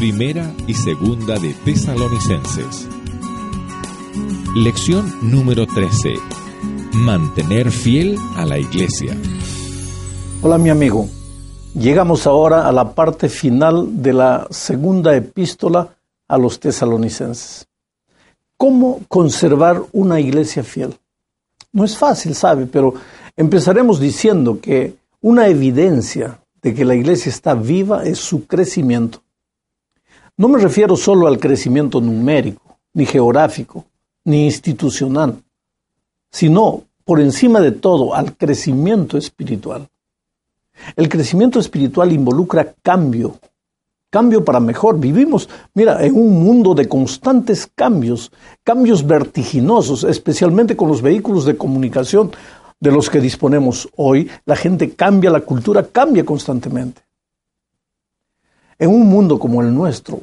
Primera y segunda de Tesalonicenses. Lección número 13. Mantener fiel a la iglesia. Hola mi amigo. Llegamos ahora a la parte final de la segunda epístola a los tesalonicenses. ¿Cómo conservar una iglesia fiel? No es fácil, sabe, pero empezaremos diciendo que una evidencia de que la iglesia está viva es su crecimiento. No me refiero solo al crecimiento numérico, ni geográfico, ni institucional, sino por encima de todo al crecimiento espiritual. El crecimiento espiritual involucra cambio, cambio para mejor. Vivimos, mira, en un mundo de constantes cambios, cambios vertiginosos, especialmente con los vehículos de comunicación de los que disponemos hoy. La gente cambia, la cultura cambia constantemente. En un mundo como el nuestro,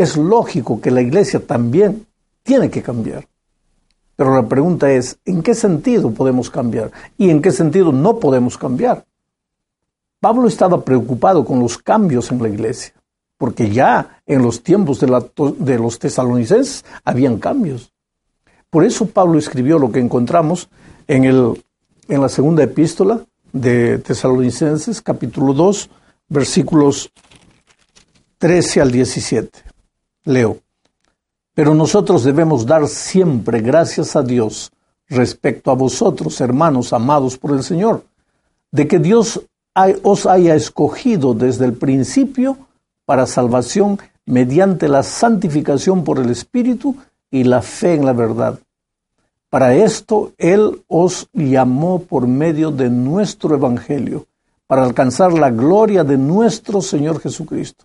es lógico que la iglesia también tiene que cambiar. Pero la pregunta es, ¿en qué sentido podemos cambiar? ¿Y en qué sentido no podemos cambiar? Pablo estaba preocupado con los cambios en la iglesia, porque ya en los tiempos de, los tesalonicenses habían cambios. Por eso Pablo escribió lo que encontramos en, en la segunda epístola de Tesalonicenses, capítulo 2, versículos 13 al 17. Leo. Pero nosotros debemos dar siempre gracias a Dios respecto a vosotros, hermanos amados por el Señor, de que Dios os haya escogido desde el principio para salvación mediante la santificación por el Espíritu y la fe en la verdad. Para esto Él os llamó por medio de nuestro Evangelio, para alcanzar la gloria de nuestro Señor Jesucristo.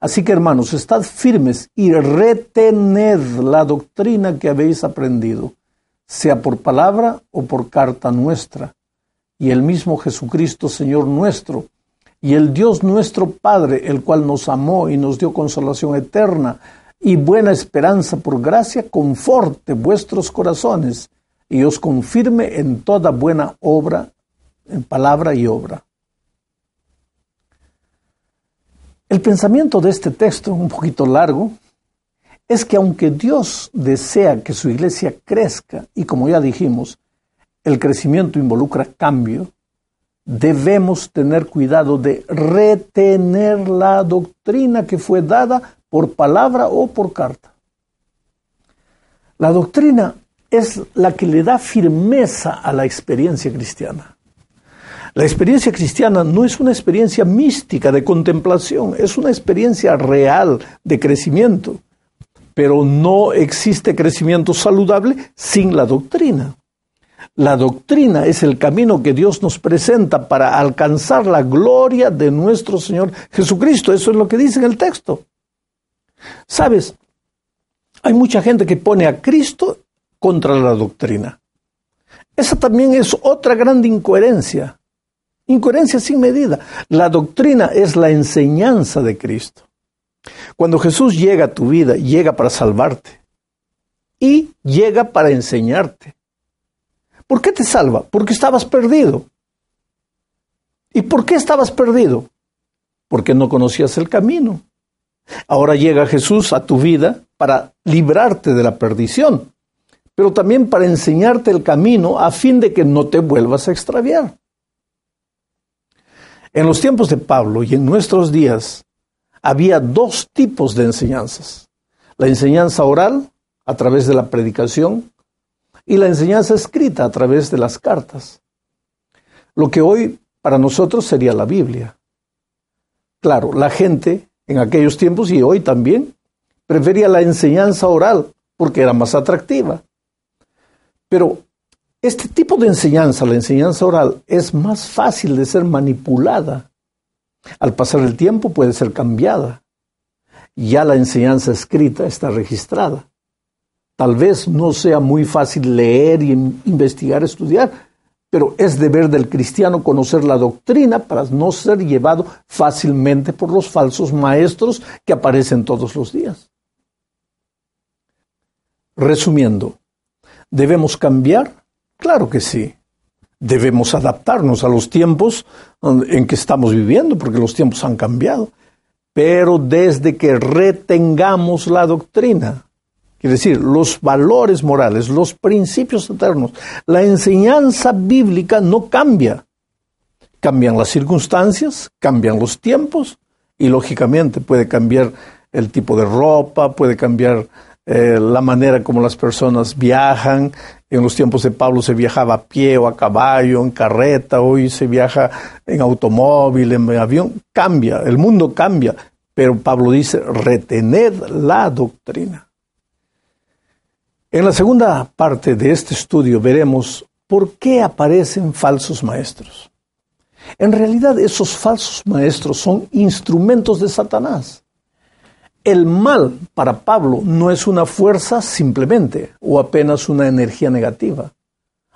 Así que hermanos, estad firmes y retened la doctrina que habéis aprendido, sea por palabra o por carta nuestra y el mismo Jesucristo, Señor nuestro, y el Dios nuestro Padre, el cual nos amó y nos dio consolación eterna y buena esperanza por gracia, conforte vuestros corazones y os confirme en toda buena obra, en palabra y obra. El pensamiento de este texto, un poquito largo, es que aunque Dios desea que su iglesia crezca, y como ya dijimos, el crecimiento involucra cambio, debemos tener cuidado de retener la doctrina que fue dada por palabra o por carta. La doctrina es la que le da firmeza a la experiencia cristiana. La experiencia cristiana no es una experiencia mística de contemplación, es una experiencia real de crecimiento. Pero no existe crecimiento saludable sin la doctrina. La doctrina es el camino que Dios nos presenta para alcanzar la gloria de nuestro Señor Jesucristo. Eso es lo que dice en el texto. Sabes, hay mucha gente que pone a Cristo contra la doctrina. Esa también es otra gran incoherencia. Incoherencia sin medida. La doctrina es la enseñanza de Cristo. Cuando Jesús llega a tu vida, llega para salvarte y llega para enseñarte. ¿Por qué te salva? Porque estabas perdido. ¿Y por qué estabas perdido? Porque no conocías el camino. Ahora llega Jesús a tu vida para librarte de la perdición, pero también para enseñarte el camino a fin de que no te vuelvas a extraviar. En los tiempos de Pablo y en nuestros días había dos tipos de enseñanzas. La enseñanza oral, a través de la predicación, y la enseñanza escrita a través de las cartas. Lo que hoy para nosotros sería la Biblia. Claro, la gente en aquellos tiempos y hoy también prefería la enseñanza oral porque era más atractiva. Pero este tipo de enseñanza, la enseñanza oral, es más fácil de ser manipulada. Al pasar el tiempo puede ser cambiada. Ya la enseñanza escrita está registrada. Tal vez no sea muy fácil leer investigar, estudiar, pero es deber del cristiano conocer la doctrina para no ser llevado fácilmente por los falsos maestros que aparecen todos los días. Resumiendo, ¿debemos cambiar? Claro que sí. Debemos adaptarnos a los tiempos en que estamos viviendo, porque los tiempos han cambiado. pero desde que retengamos la doctrina. Quiere decir, los valores morales, los principios eternos, la enseñanza bíblica no cambia. Cambian las circunstancias, cambian los tiempos y lógicamente puede cambiar el tipo de ropa, puede cambiar eh, la manera como las personas viajan. En los tiempos de Pablo se viajaba a pie o a caballo, en carreta, hoy se viaja en automóvil, en avión. Cambia, el mundo cambia, pero Pablo dice, retened la doctrina. En la segunda parte de este estudio veremos por qué aparecen falsos maestros. En realidad esos falsos maestros son instrumentos de Satanás. El mal para Pablo no es una fuerza simplemente o apenas una energía negativa.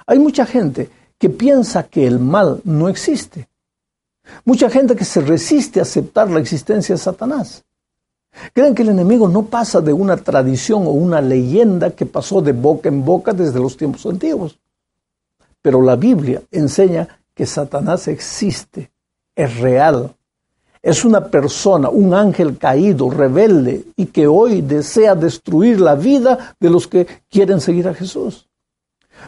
Hay mucha gente que piensa que el mal no existe. Mucha gente que se resiste a aceptar la existencia de Satanás. Creen que el enemigo no pasa de una tradición o una leyenda que pasó de boca en boca desde los tiempos antiguos. Pero la Biblia enseña que Satanás existe, es real, es una persona, un ángel caído, rebelde y que hoy desea destruir la vida de los que quieren seguir a Jesús.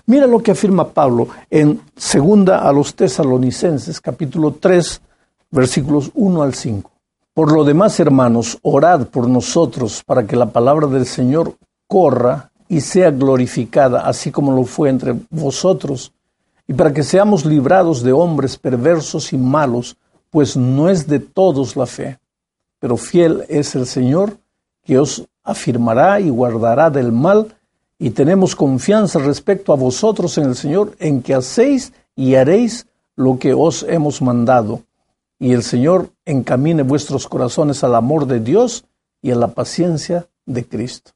Mira lo que afirma Pablo en segunda a los tesalonicenses capítulo 3 versículos 1 al 5. Por lo demás, hermanos, orad por nosotros para que la palabra del Señor corra y sea glorificada, así como lo fue entre vosotros y para que seamos librados de hombres perversos y malos, pues no es de todos la fe. Pero fiel es el Señor, que os afirmará y guardará del mal, y tenemos confianza respecto a vosotros en el Señor, en que hacéis y haréis lo que os hemos mandado. Y el Señor encamine vuestros corazones al amor de Dios y a la paciencia de Cristo.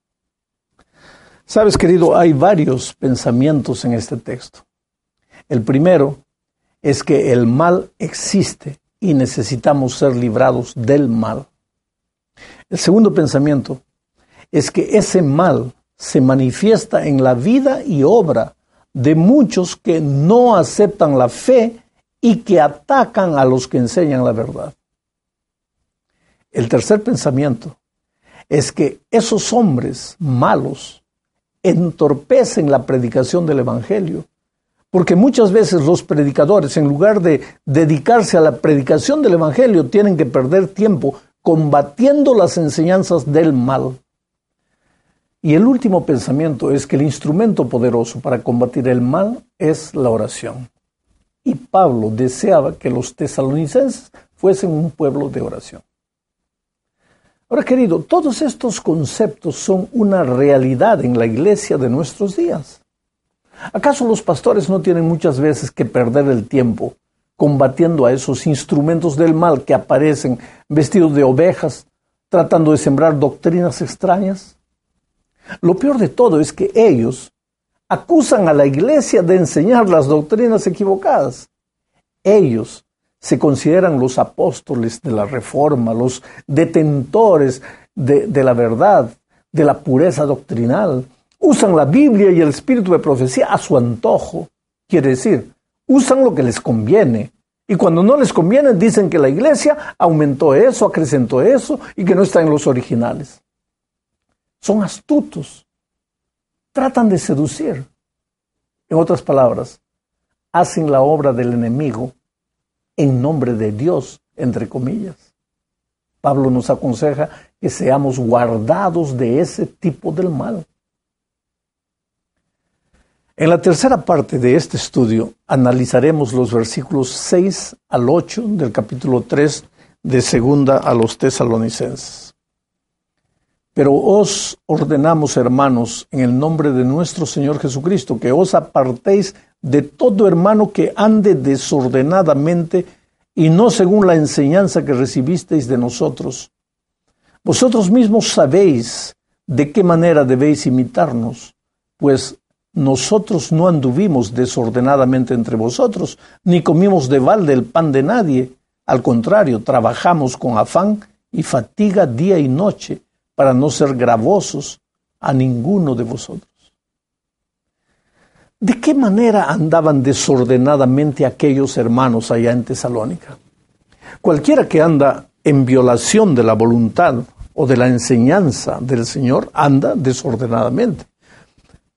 Sabes, querido, hay varios pensamientos en este texto. El primero es que el mal existe y necesitamos ser librados del mal. El segundo pensamiento es que ese mal se manifiesta en la vida y obra de muchos que no aceptan la fe y que atacan a los que enseñan la verdad. El tercer pensamiento es que esos hombres malos entorpecen la predicación del Evangelio porque muchas veces los predicadores, en lugar de dedicarse a la predicación del Evangelio, tienen que perder tiempo combatiendo las enseñanzas del mal. Y el último pensamiento es que el instrumento poderoso para combatir el mal es la oración. Y Pablo deseaba que los tesalonicenses fuesen un pueblo de oración. Ahora, querido, todos estos conceptos son una realidad en la iglesia de nuestros días. ¿Acaso los pastores no tienen muchas veces que perder el tiempo combatiendo a esos instrumentos del mal que aparecen vestidos de ovejas, tratando de sembrar doctrinas extrañas? Lo peor de todo es que ellos acusan a la iglesia de enseñar las doctrinas equivocadas. Ellos se consideran los apóstoles de la reforma, los detentores de, la verdad, de la pureza doctrinal, usan la Biblia y el espíritu de profecía a su antojo. Quiere decir, usan lo que les conviene. Y cuando no les conviene, dicen que la iglesia aumentó eso, acrecentó eso y que no está en los originales. Son astutos. Tratan de seducir. En otras palabras, hacen la obra del enemigo en nombre de Dios, entre comillas. Pablo nos aconseja que seamos guardados de ese tipo del mal. En la tercera parte de este estudio analizaremos los versículos 6 al 8 del capítulo 3 de segunda a los tesalonicenses. Pero os ordenamos, hermanos, en el nombre de nuestro Señor Jesucristo, que os apartéis de todo hermano que ande desordenadamente y no según la enseñanza que recibisteis de nosotros. Vosotros mismos sabéis de qué manera debéis imitarnos, pues nosotros no anduvimos desordenadamente entre vosotros, ni comimos de balde el pan de nadie. Al contrario, trabajamos con afán y fatiga día y noche para no ser gravosos a ninguno de vosotros. ¿De qué manera andaban desordenadamente aquellos hermanos allá en Tesalónica? Cualquiera que anda en violación de la voluntad o de la enseñanza del Señor anda desordenadamente.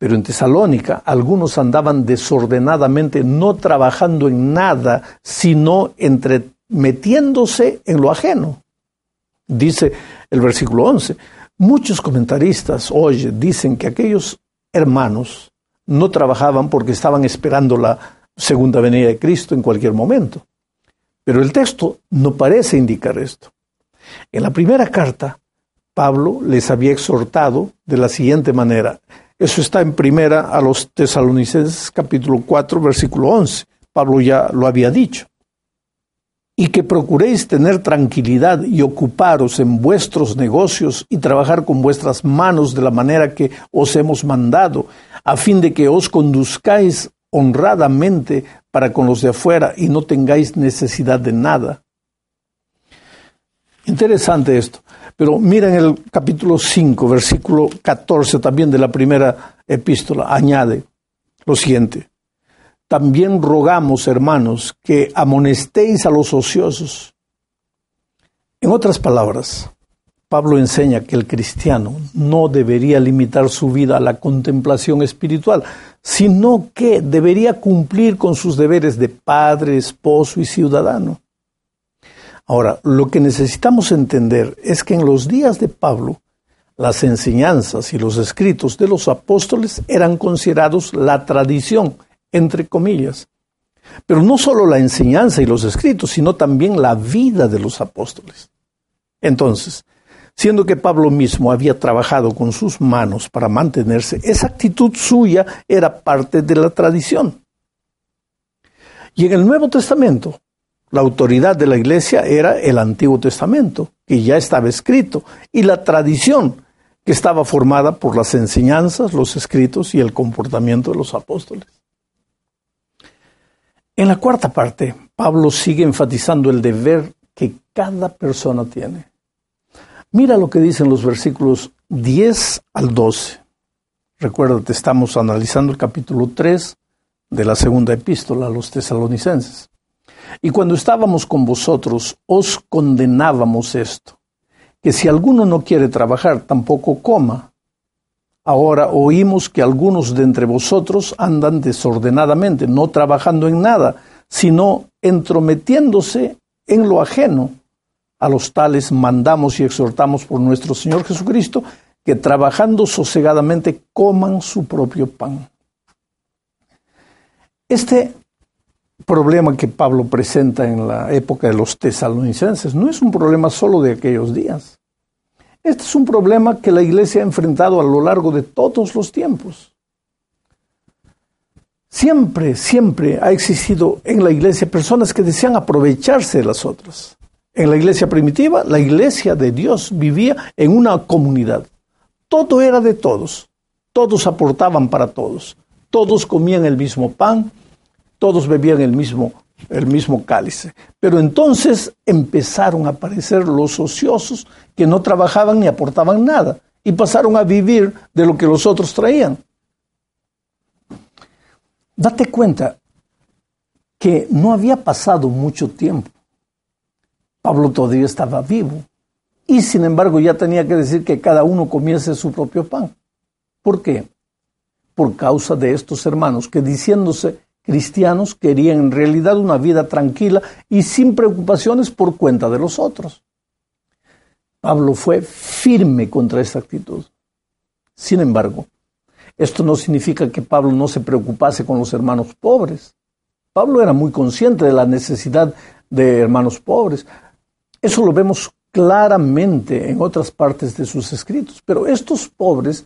Pero en Tesalónica algunos andaban desordenadamente, no trabajando en nada, sino entre, metiéndose en lo ajeno. Dice el versículo 11. Muchos comentaristas hoy dicen que aquellos hermanos no trabajaban porque estaban esperando la segunda venida de Cristo en cualquier momento. Pero el texto no parece indicar esto. En la primera carta, Pablo les había exhortado de la siguiente manera. Eso está en primera a los tesalonicenses capítulo 4 versículo 11. Pablo ya lo había dicho. Y que procuréis tener tranquilidad y ocuparos en vuestros negocios y trabajar con vuestras manos de la manera que os hemos mandado, a fin de que os conduzcáis honradamente para con los de afuera y no tengáis necesidad de nada. Interesante esto. Pero miren el capítulo 5, versículo 14 también de la primera epístola, añade lo siguiente. También rogamos, hermanos, que amonestéis a los ociosos. En otras palabras, Pablo enseña que el cristiano no debería limitar su vida a la contemplación espiritual, sino que debería cumplir con sus deberes de padre, esposo y ciudadano. Ahora, lo que necesitamos entender es que en los días de Pablo, las enseñanzas y los escritos de los apóstoles eran considerados la tradición, entre comillas. Pero no solo la enseñanza y los escritos, sino también la vida de los apóstoles. Entonces, siendo que Pablo mismo había trabajado con sus manos para mantenerse, esa actitud suya era parte de la tradición. Y en el Nuevo Testamento, la autoridad de la iglesia era el Antiguo Testamento, que ya estaba escrito, y la tradición, que estaba formada por las enseñanzas, los escritos y el comportamiento de los apóstoles. En la cuarta parte, Pablo sigue enfatizando el deber que cada persona tiene. Mira lo que dicen los versículos 10 al 12. Recuérdate, estamos analizando el capítulo 3 de la segunda epístola a los tesalonicenses. Y cuando estábamos con vosotros, os condenábamos esto, que si alguno no quiere trabajar, tampoco coma. Ahora oímos que algunos de entre vosotros andan desordenadamente, no trabajando en nada, sino entrometiéndose en lo ajeno a los tales mandamos y exhortamos por nuestro Señor Jesucristo que trabajando sosegadamente coman su propio pan. Este problema que Pablo presenta en la época de los tesalonicenses no es un problema solo de aquellos días. Este es un problema que la iglesia ha enfrentado a lo largo de todos los tiempos. Siempre, siempre ha existido en la iglesia personas que desean aprovecharse de las otras. En la iglesia primitiva, la iglesia de Dios vivía en una comunidad. Todo era de todos. Todos aportaban para todos. Todos comían el mismo pan, todos bebían el mismo, el mismo cálice. Pero entonces empezaron a aparecer los ociosos que no trabajaban ni aportaban nada y pasaron a vivir de lo que los otros traían. Date cuenta que no había pasado mucho tiempo Pablo todavía estaba vivo y sin embargo ya tenía que decir que cada uno comiese su propio pan. ¿Por qué? Por causa de estos hermanos que diciéndose cristianos querían en realidad una vida tranquila y sin preocupaciones por cuenta de los otros. Pablo fue firme contra esta actitud. Sin embargo, esto no significa que Pablo no se preocupase con los hermanos pobres. Pablo era muy consciente de la necesidad de hermanos pobres. Eso lo vemos claramente en otras partes de sus escritos. Pero estos pobres,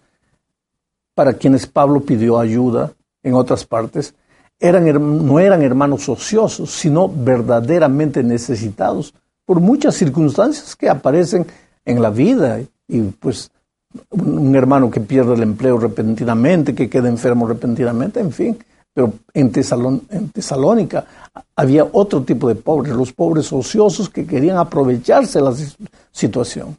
para quienes Pablo pidió ayuda en otras partes, eran, no eran hermanos ociosos, sino verdaderamente necesitados por muchas circunstancias que aparecen en la vida. Y pues un hermano que pierde el empleo repentinamente, que queda enfermo repentinamente, en fin. Pero en, en Tesalónica había otro tipo de pobres, los pobres ociosos que querían aprovecharse de la situación.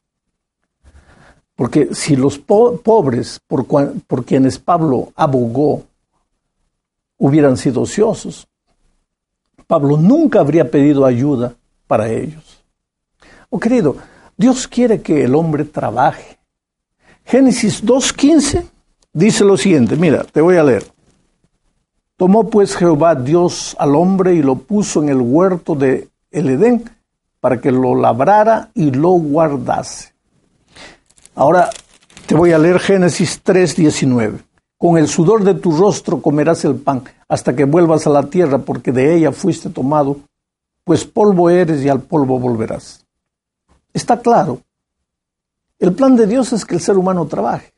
Porque si los pobres por quienes Pablo abogó hubieran sido ociosos, Pablo nunca habría pedido ayuda para ellos. Oh querido, Dios quiere que el hombre trabaje. Génesis 2.15 dice lo siguiente, mira, te voy a leer. Tomó pues Jehová Dios al hombre y lo puso en el huerto de el Edén para que lo labrara y lo guardase. Ahora te voy a leer Génesis 3:19. Con el sudor de tu rostro comerás el pan hasta que vuelvas a la tierra, porque de ella fuiste tomado, pues polvo eres y al polvo volverás. Está claro. El plan de Dios es que el ser humano trabaje.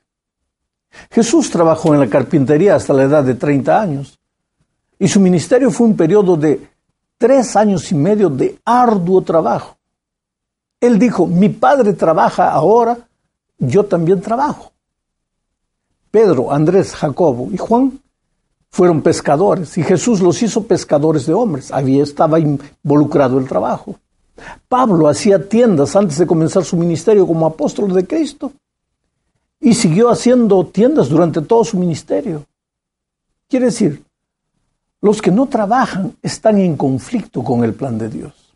Jesús trabajó en la carpintería hasta la edad de 30 años y su ministerio fue un periodo de tres años y medio de arduo trabajo. Él dijo, mi padre trabaja ahora, yo también trabajo. Pedro, Andrés, Jacobo y Juan fueron pescadores y Jesús los hizo pescadores de hombres. Había estaba involucrado el trabajo. Pablo hacía tiendas antes de comenzar su ministerio como apóstol de Cristo y siguió haciendo tiendas durante todo su ministerio. Quiere decir, los que no trabajan están en conflicto con el plan de Dios.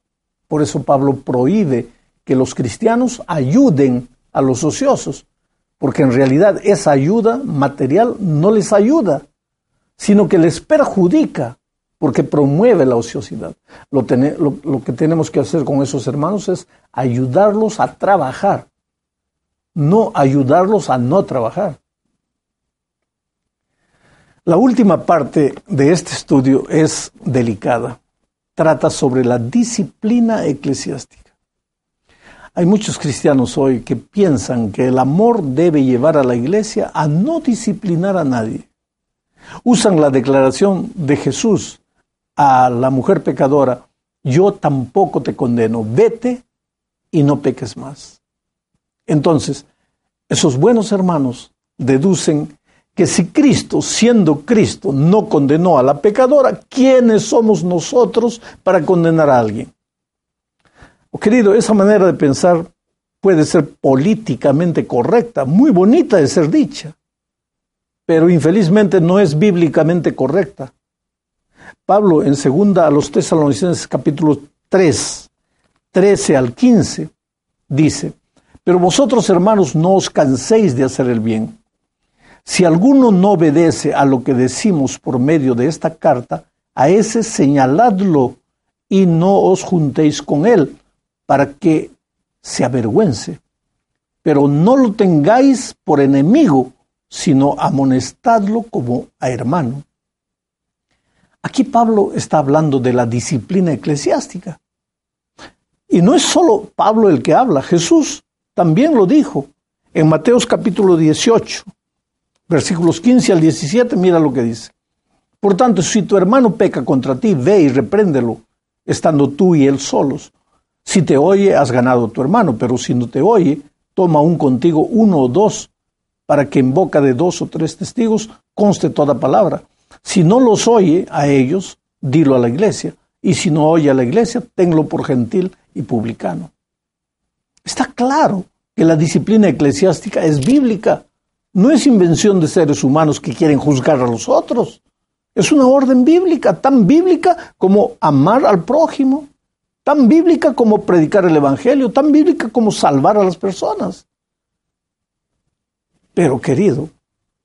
Por eso Pablo prohíbe que los cristianos ayuden a los ociosos, porque en realidad esa ayuda material no les ayuda, sino que les perjudica porque promueve la ociosidad. Lo, que tenemos que hacer con esos hermanos es ayudarlos a trabajar, no ayudarlos a no trabajar. La última parte de este estudio es delicada. Trata sobre la disciplina eclesiástica. Hay muchos cristianos hoy que piensan que el amor debe llevar a la iglesia a no disciplinar a nadie. Usan la declaración de Jesús a la mujer pecadora, yo tampoco te condeno, vete y no peques más. Entonces, esos buenos hermanos deducen que si Cristo, siendo Cristo, no condenó a la pecadora, ¿quiénes somos nosotros para condenar a alguien? Querido, esa manera de pensar puede ser políticamente correcta, muy bonita de ser dicha, pero infelizmente no es bíblicamente correcta. Pablo en segunda a los tesalonicenses capítulo 3, 13 al 15, dice, pero vosotros hermanos no os canséis de hacer el bien. Si alguno no obedece a lo que decimos por medio de esta carta, a ese señaladlo y no os juntéis con él, para que se avergüence. Pero no lo tengáis por enemigo, sino amonestadlo como a hermano. Aquí Pablo está hablando de la disciplina eclesiástica. Y no es solo Pablo el que habla, Jesús también lo dijo en Mateos capítulo 18, versículos 15 al 17, mira lo que dice. Por tanto, si tu hermano peca contra ti, ve y repréndelo, estando tú y él solos. Si te oye, has ganado a tu hermano, pero si no te oye, toma un contigo uno o dos, para que en boca de dos o tres testigos conste toda palabra. Si no los oye a ellos, dilo a la iglesia. Y si no oye a la iglesia, tenlo por gentil y publicano. Está claro que la disciplina eclesiástica es bíblica. No es invención de seres humanos que quieren juzgar a los otros. Es una orden bíblica, tan bíblica como amar al prójimo, tan bíblica como predicar el Evangelio, tan bíblica como salvar a las personas. Pero querido,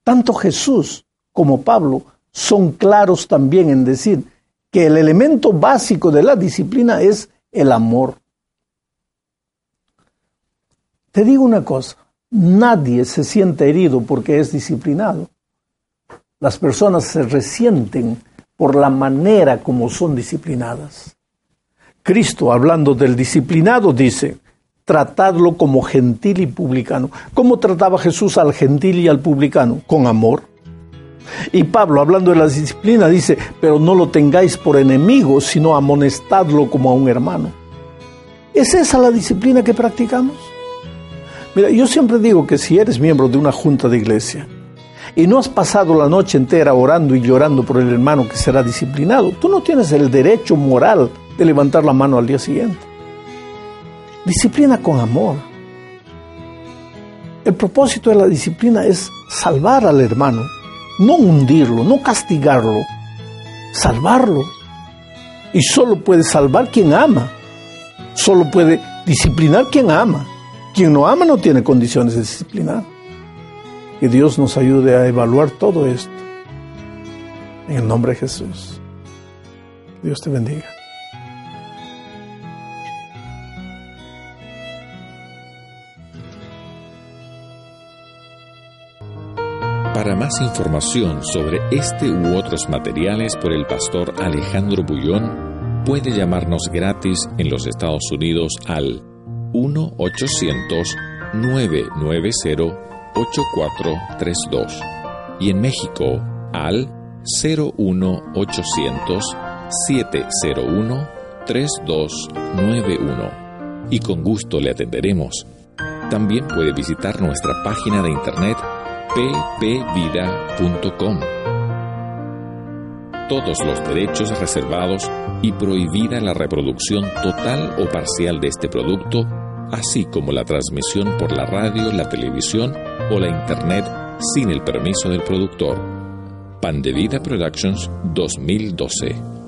tanto Jesús como Pablo son claros también en decir que el elemento básico de la disciplina es el amor. Te digo una cosa, nadie se siente herido porque es disciplinado. Las personas se resienten por la manera como son disciplinadas. Cristo, hablando del disciplinado, dice, tratadlo como gentil y publicano. ¿Cómo trataba Jesús al gentil y al publicano? Con amor. Y Pablo, hablando de la disciplina, dice, pero no lo tengáis por enemigo, sino amonestadlo como a un hermano. ¿Es esa la disciplina que practicamos? Mira, yo siempre digo que si eres miembro de una junta de iglesia y no has pasado la noche entera orando y llorando por el hermano que será disciplinado, tú no tienes el derecho moral de levantar la mano al día siguiente. Disciplina con amor. El propósito de la disciplina es salvar al hermano, no hundirlo, no castigarlo, salvarlo. Y solo puede salvar quien ama, solo puede Disciplinar quien ama. Quien no ama no tiene condiciones de disciplinar. Que Dios nos ayude a evaluar todo esto. En el nombre de Jesús. Dios te bendiga. Para más información sobre este u otros materiales por el pastor Alejandro Bullón, puede llamarnos gratis en los Estados Unidos al 1-800-990-8432 y en México al 01800-701-3291 y con gusto le atenderemos. También puede visitar nuestra página de internet ppvida.com. Todos los derechos reservados y prohibida la reproducción total o parcial de este producto, así como la transmisión por la radio, la televisión o la internet sin el permiso del productor. Pan de Vida Productions 2012